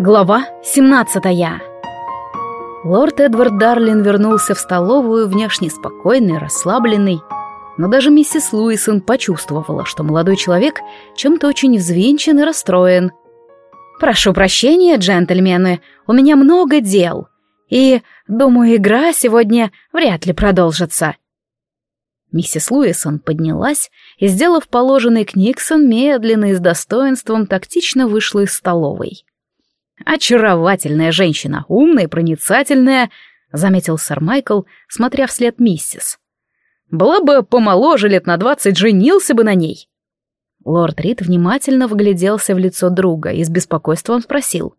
Глава 17 Лорд Эдвард Дарлин вернулся в столовую внешне спокойный, расслабленный, но даже миссис Луисон почувствовала, что молодой человек чем-то очень взвинчен и расстроен. «Прошу прощения, джентльмены, у меня много дел, и, думаю, игра сегодня вряд ли продолжится». Миссис Луисон поднялась и, сделав положенный Книксон, медленно и с достоинством тактично вышла из столовой. «Очаровательная женщина, умная и проницательная», — заметил сэр Майкл, смотря вслед миссис. «Была бы помоложе лет на двадцать, женился бы на ней». Лорд Рид внимательно вгляделся в лицо друга и с беспокойством спросил.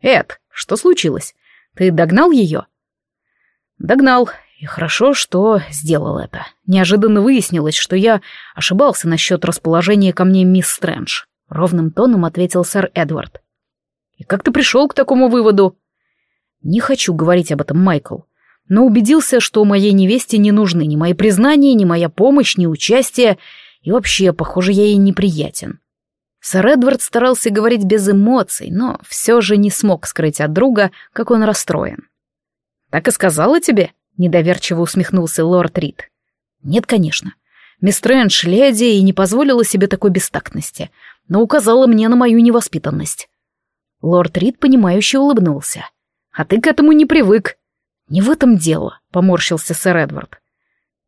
«Эд, что случилось? Ты догнал ее?» «Догнал, и хорошо, что сделал это. Неожиданно выяснилось, что я ошибался насчет расположения ко мне мисс Стрэндж», — ровным тоном ответил сэр Эдвард. И как ты пришел к такому выводу? Не хочу говорить об этом, Майкл, но убедился, что моей невесте не нужны ни мои признания, ни моя помощь, ни участие, и вообще, похоже, я ей неприятен. Сэр Эдвард старался говорить без эмоций, но все же не смог скрыть от друга, как он расстроен. «Так и сказала тебе?» — недоверчиво усмехнулся лорд Рид. «Нет, конечно. Мисс Стрэндж леди и не позволила себе такой бестактности, но указала мне на мою невоспитанность. Лорд Рид, понимающе улыбнулся. «А ты к этому не привык». «Не в этом дело», — поморщился сэр Эдвард.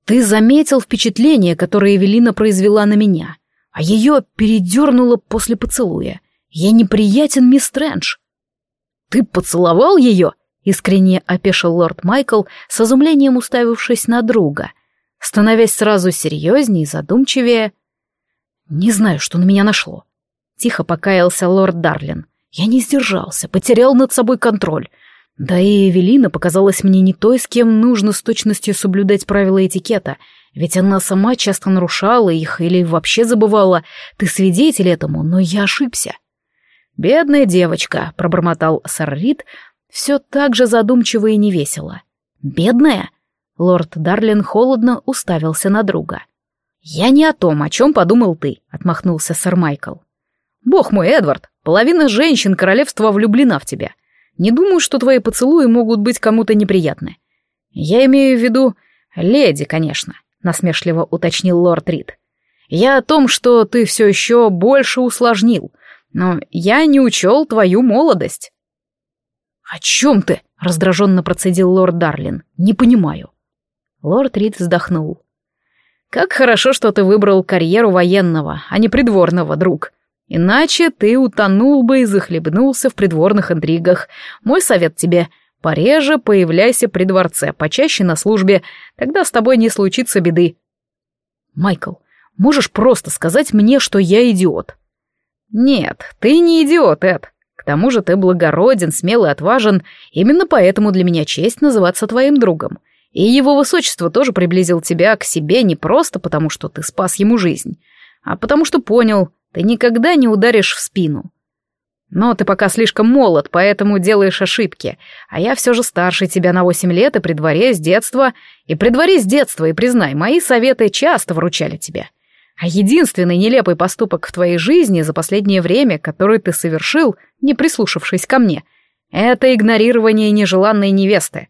«Ты заметил впечатление, которое Эвелина произвела на меня, а ее передернуло после поцелуя. Я неприятен, мисс Стрэндж». «Ты поцеловал ее?» — искренне опешил лорд Майкл, с изумлением уставившись на друга, становясь сразу серьезнее и задумчивее. «Не знаю, что на меня нашло», — тихо покаялся лорд Дарлин. Я не сдержался, потерял над собой контроль. Да и Эвелина показалась мне не той, с кем нужно с точностью соблюдать правила этикета, ведь она сама часто нарушала их или вообще забывала. Ты свидетель этому, но я ошибся. «Бедная девочка», — пробормотал сэр Рид, все так же задумчиво и невесело. «Бедная?» — лорд Дарлин холодно уставился на друга. «Я не о том, о чем подумал ты», — отмахнулся сэр Майкл. «Бог мой, Эдвард, половина женщин королевства влюблена в тебя. Не думаю, что твои поцелуи могут быть кому-то неприятны. Я имею в виду леди, конечно», — насмешливо уточнил лорд Рид. «Я о том, что ты все еще больше усложнил, но я не учел твою молодость». «О чем ты?» — раздраженно процедил лорд Дарлин. «Не понимаю». Лорд Рид вздохнул. «Как хорошо, что ты выбрал карьеру военного, а не придворного, друг. Иначе ты утонул бы и захлебнулся в придворных интригах. Мой совет тебе — пореже появляйся при дворце, почаще на службе, тогда с тобой не случится беды. Майкл, можешь просто сказать мне, что я идиот? Нет, ты не идиот, Эд. К тому же ты благороден, смелый, отважен. Именно поэтому для меня честь называться твоим другом. И его высочество тоже приблизил тебя к себе не просто потому, что ты спас ему жизнь, а потому что понял, ты никогда не ударишь в спину. Но ты пока слишком молод, поэтому делаешь ошибки, а я все же старше тебя на восемь лет и при дворе с детства, и при дворе с детства, и признай, мои советы часто вручали тебе. А единственный нелепый поступок в твоей жизни за последнее время, который ты совершил, не прислушавшись ко мне, это игнорирование нежеланной невесты.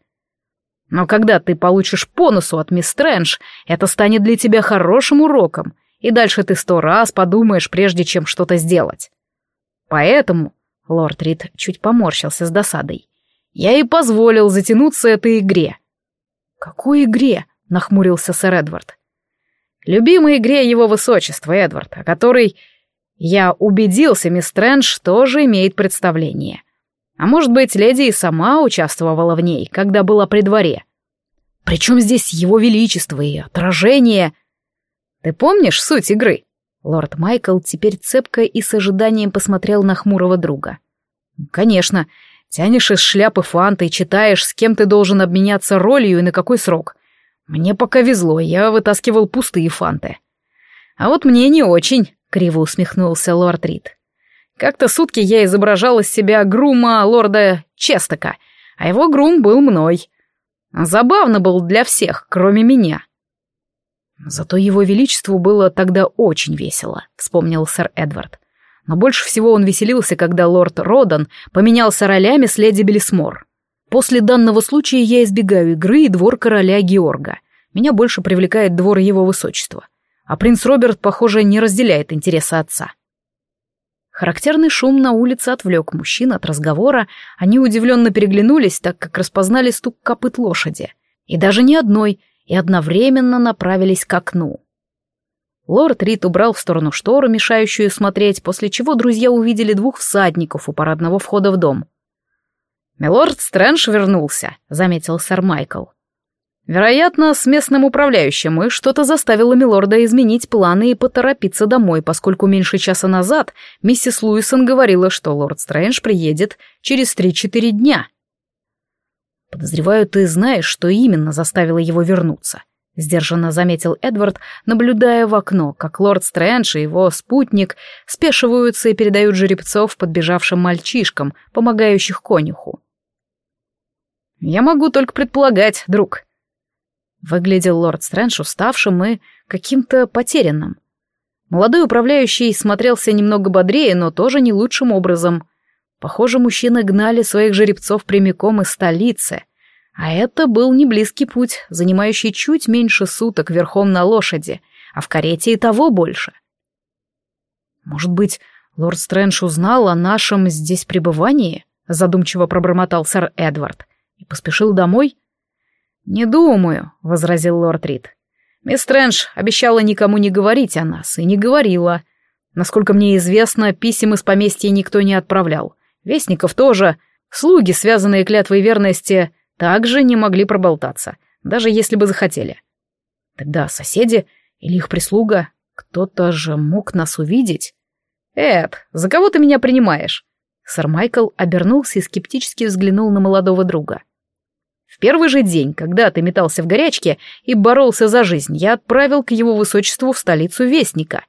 Но когда ты получишь по носу от мисс Стрэндж, это станет для тебя хорошим уроком, и дальше ты сто раз подумаешь, прежде чем что-то сделать. Поэтому, — лорд Рид чуть поморщился с досадой, — я и позволил затянуться этой игре. «Какой игре?» — нахмурился сэр Эдвард. «Любимой игре его высочества, Эдвард, о которой, я убедился, мисс Стрэндж тоже имеет представление. А может быть, леди и сама участвовала в ней, когда была при дворе. Причем здесь его величество и отражение...» Ты помнишь суть игры?» Лорд Майкл теперь цепко и с ожиданием посмотрел на хмурого друга. «Конечно. Тянешь из шляпы фанты читаешь, с кем ты должен обменяться ролью и на какой срок. Мне пока везло, я вытаскивал пустые фанты». «А вот мне не очень», — криво усмехнулся лорд Рид. «Как-то сутки я изображал из себя грума лорда Честока, а его грум был мной. Забавно был для всех, кроме меня». Зато его величеству было тогда очень весело, вспомнил сэр Эдвард. но больше всего он веселился, когда лорд Родан поменялся ролями с леди Белисмор. После данного случая я избегаю игры и двор короля Георга. Меня больше привлекает двор его высочества. А принц Роберт, похоже, не разделяет интересы отца. Характерный шум на улице отвлек мужчин от разговора, они удивленно переглянулись, так как распознали стук копыт лошади. И даже не одной, и одновременно направились к окну. Лорд Рид убрал в сторону штору, мешающую смотреть, после чего друзья увидели двух всадников у парадного входа в дом. «Милорд Стрэндж вернулся», — заметил сэр Майкл. Вероятно, с местным управляющим, и что-то заставило Милорда изменить планы и поторопиться домой, поскольку меньше часа назад миссис Луисон говорила, что лорд Стрэндж приедет через три-четыре дня. «Подозреваю, ты знаешь, что именно заставило его вернуться», — сдержанно заметил Эдвард, наблюдая в окно, как лорд Стрэндж и его спутник спешиваются и передают жеребцов подбежавшим мальчишкам, помогающих конюху. «Я могу только предполагать, друг», Выглядел лорд Стрэндж уставшим и каким-то потерянным. Молодой управляющий смотрелся немного бодрее, но тоже не лучшим образом. Похоже, мужчины гнали своих жеребцов прямиком из столицы. А это был не близкий путь, занимающий чуть меньше суток верхом на лошади, а в карете и того больше. «Может быть, лорд Стрэндж узнал о нашем здесь пребывании?» задумчиво пробормотал сэр Эдвард и поспешил домой. «Не думаю», — возразил лорд Рид. «Мисс Стрэндж обещала никому не говорить о нас, и не говорила. Насколько мне известно, писем из поместья никто не отправлял. Вестников тоже. Слуги, связанные клятвой верности, также не могли проболтаться, даже если бы захотели. Тогда соседи или их прислуга, кто-то же мог нас увидеть. «Эд, за кого ты меня принимаешь?» Сэр Майкл обернулся и скептически взглянул на молодого друга. В первый же день, когда ты метался в горячке и боролся за жизнь, я отправил к его высочеству в столицу Вестника.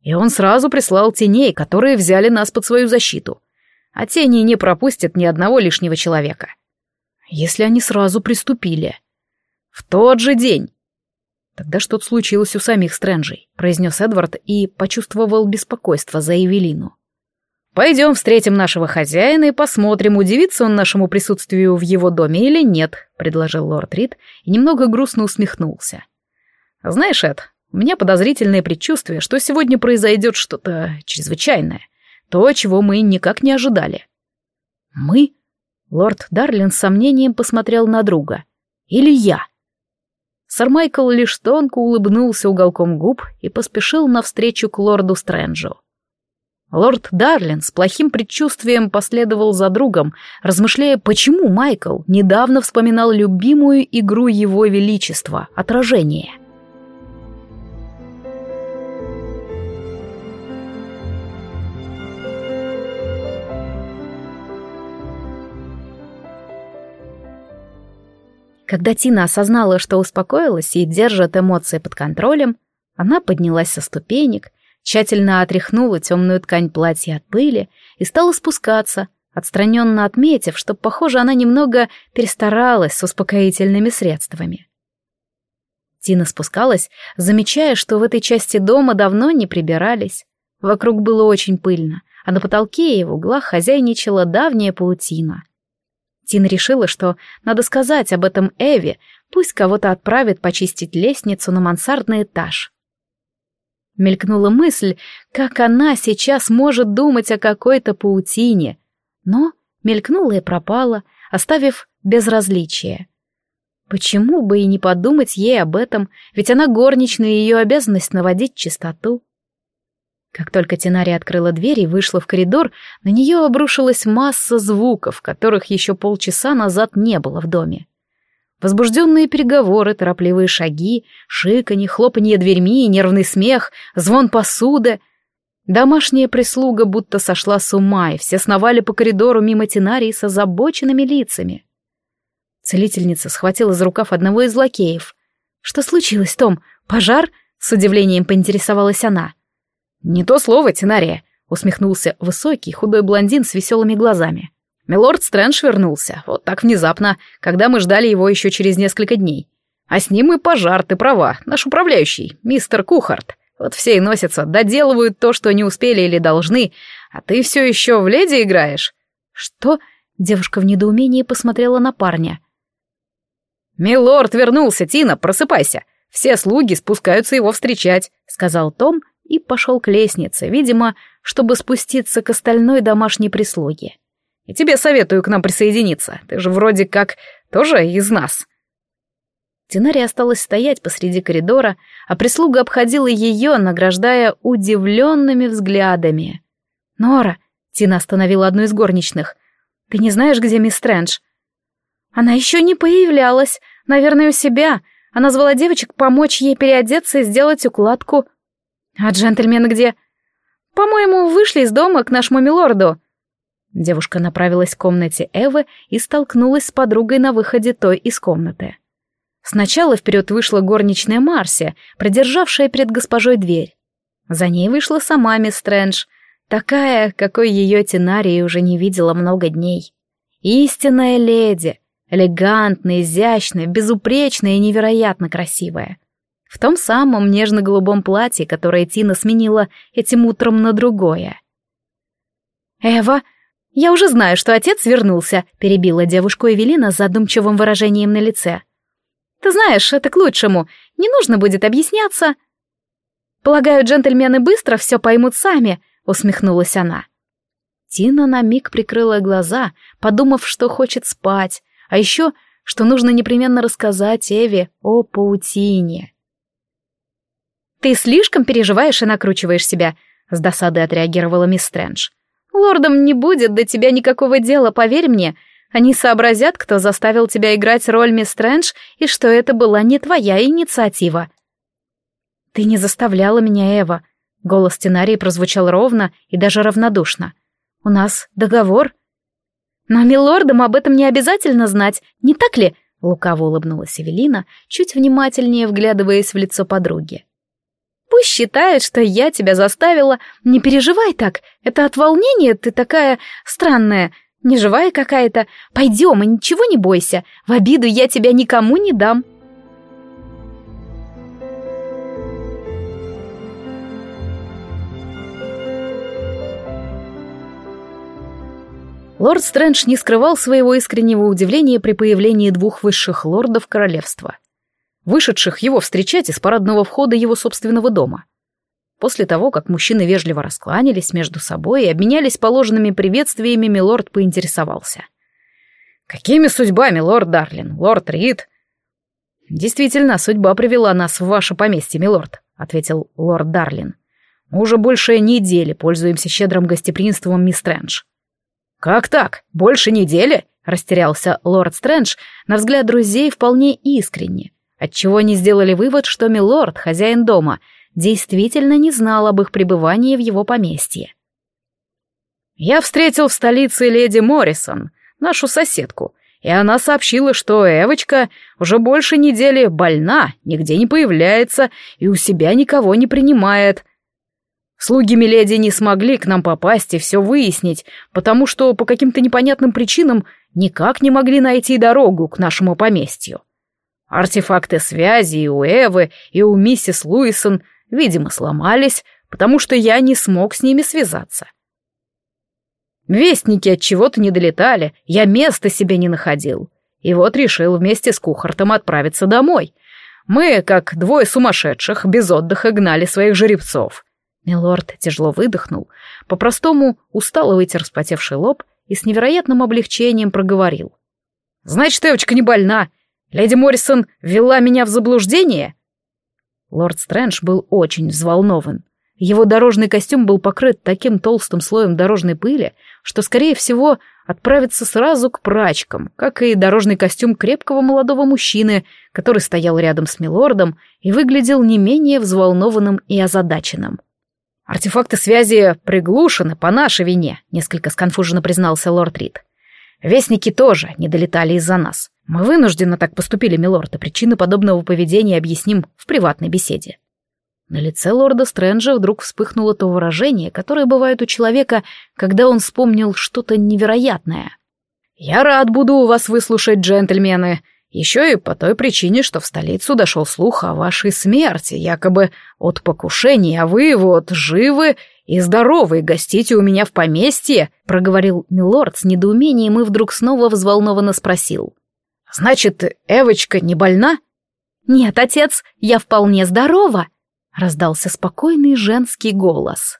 И он сразу прислал теней, которые взяли нас под свою защиту. А тени не пропустят ни одного лишнего человека. Если они сразу приступили. В тот же день. Тогда что-то случилось у самих Стрэнджей, произнес Эдвард и почувствовал беспокойство за Эвелину. «Пойдем встретим нашего хозяина и посмотрим, удивится он нашему присутствию в его доме или нет», — предложил лорд Рид и немного грустно усмехнулся. «Знаешь, Эд, у меня подозрительное предчувствие, что сегодня произойдет что-то чрезвычайное, то, чего мы никак не ожидали». «Мы?» — лорд Дарлин с сомнением посмотрел на друга. «Или я?» Сэр Майкл лишь тонко улыбнулся уголком губ и поспешил навстречу к лорду Стрэнджу. Лорд Дарлин с плохим предчувствием последовал за другом, размышляя, почему Майкл недавно вспоминал любимую игру его величества — отражение. Когда Тина осознала, что успокоилась и держит эмоции под контролем, она поднялась со ступенек — тщательно отряхнула темную ткань платья от пыли и стала спускаться, отстраненно отметив, что, похоже, она немного перестаралась с успокоительными средствами. Тина спускалась, замечая, что в этой части дома давно не прибирались. Вокруг было очень пыльно, а на потолке и в углах хозяйничала давняя паутина. Тина решила, что надо сказать об этом Эви, пусть кого-то отправит почистить лестницу на мансардный этаж. Мелькнула мысль, как она сейчас может думать о какой-то паутине. Но мелькнула и пропала, оставив безразличие. Почему бы и не подумать ей об этом, ведь она горничная, и ее обязанность наводить чистоту. Как только Тинария открыла дверь и вышла в коридор, на нее обрушилась масса звуков, которых еще полчаса назад не было в доме. Возбужденные переговоры, торопливые шаги, шиканье, хлопанье дверьми, нервный смех, звон посуды. Домашняя прислуга будто сошла с ума, и все сновали по коридору мимо Тинарии с озабоченными лицами. Целительница схватила за рукав одного из лакеев. «Что случилось, Том? Пожар?» — с удивлением поинтересовалась она. «Не то слово, Тинария», — усмехнулся высокий, худой блондин с веселыми глазами. Милорд Стрэндж вернулся, вот так внезапно, когда мы ждали его еще через несколько дней. А с ним и пожар, ты права, наш управляющий, мистер Кухарт. Вот все и носятся, доделывают то, что не успели или должны, а ты все еще в леди играешь. Что? Девушка в недоумении посмотрела на парня. «Милорд вернулся, Тина, просыпайся. Все слуги спускаются его встречать», — сказал Том и пошел к лестнице, видимо, чтобы спуститься к остальной домашней прислуге. «И тебе советую к нам присоединиться. Ты же вроде как тоже из нас». Тинари осталась стоять посреди коридора, а прислуга обходила ее, награждая удивленными взглядами. «Нора!» — Тина остановила одну из горничных. «Ты не знаешь, где мисс Стрэндж?» «Она еще не появлялась. Наверное, у себя. Она звала девочек помочь ей переодеться и сделать укладку». «А джентльмены где?» «По-моему, вышли из дома к нашему милорду». Девушка направилась к комнате Эвы и столкнулась с подругой на выходе той из комнаты. Сначала вперед вышла горничная Марси, продержавшая перед госпожой дверь. За ней вышла сама мисс Стрэндж, такая, какой ее Тинария уже не видела много дней. Истинная леди, элегантная, изящная, безупречная и невероятно красивая. В том самом нежно-голубом платье, которое Тина сменила этим утром на другое. «Эва, я уже знаю, что отец вернулся», — перебила девушку Эвелина с задумчивым выражением на лице. Ты знаешь, это к лучшему. Не нужно будет объясняться. Полагаю, джентльмены быстро все поймут сами, усмехнулась она. Тина на миг прикрыла глаза, подумав, что хочет спать, а еще, что нужно непременно рассказать Эве о паутине. «Ты слишком переживаешь и накручиваешь себя», — с досадой отреагировала мисс Стрэндж. «Лордам не будет до тебя никакого дела, поверь мне. Они сообразят, кто заставил тебя играть роль мисс Стрэндж, и что это была не твоя инициатива. «Ты не заставляла меня, Эва», — голос Тенарии прозвучал ровно и даже равнодушно. «У нас договор». «Но милордам об этом не обязательно знать, не так ли?» — лукаво улыбнулась Эвелина, чуть внимательнее вглядываясь в лицо подруги. «Пусть считают, что я тебя заставила. Не переживай так, это от волнения ты такая странная. Неживая какая-то. Пойдем и ничего не бойся. В обиду я тебя никому не дам. Лорд Стрэндж не скрывал своего искреннего удивления при появлении двух высших лордов королевства, вышедших его встречать из парадного входа его собственного дома. После того, как мужчины вежливо раскланялись между собой и обменялись положенными приветствиями, милорд поинтересовался. «Какими судьбами, лорд Дарлин, лорд Рид?» «Действительно, судьба привела нас в ваше поместье, милорд», — ответил лорд Дарлин. «Мы уже больше недели пользуемся щедрым гостеприимством мисс Стрэндж». «Как так? Больше недели?» — растерялся лорд Стрэндж, на взгляд друзей вполне искренне, отчего они сделали вывод, что милорд, хозяин дома — действительно не знал об их пребывании в его поместье. «Я встретил в столице леди Моррисон, нашу соседку, и она сообщила, что Эвочка уже больше недели больна, нигде не появляется и у себя никого не принимает. Слуги Миледи не смогли к нам попасть и все выяснить, потому что по каким-то непонятным причинам никак не могли найти дорогу к нашему поместью. Артефакты связи и у Эвы, и у миссис Луисон видимо, сломались, потому что я не смог с ними связаться. Вестники от чего-то не долетали, я места себе не находил. И вот решил вместе с Кухартом отправиться домой. Мы, как двое сумасшедших, без отдыха гнали своих жеребцов. Милорд тяжело выдохнул, по-простому устало вытер вспотевший лоб и с невероятным облегчением проговорил. «Значит, девочка не больна. Леди Моррисон ввела меня в заблуждение?» Лорд Стрэндж был очень взволнован. Его дорожный костюм был покрыт таким толстым слоем дорожной пыли, что, скорее всего, отправится сразу к прачкам, как и дорожный костюм крепкого молодого мужчины, который стоял рядом с милордом и выглядел не менее взволнованным и озадаченным. «Артефакты связи приглушены по нашей вине», — несколько сконфуженно признался лорд Рид. «Вестники тоже не долетали из-за нас. Мы вынуждены так поступили, милорд, и причины подобного поведения объясним в приватной беседе. На лице лорда Стрэнджа вдруг вспыхнуло то выражение, которое бывает у человека, когда он вспомнил что-то невероятное. «Я рад буду у вас выслушать, джентльмены, еще и по той причине, что в столицу дошел слух о вашей смерти, якобы от покушения, а вы вот живы и здоровы, гостите у меня в поместье», — проговорил милорд с недоумением и вдруг снова взволнованно спросил. «Значит, Эвочка не больна?» «Нет, отец, я вполне здорова», — раздался спокойный женский голос.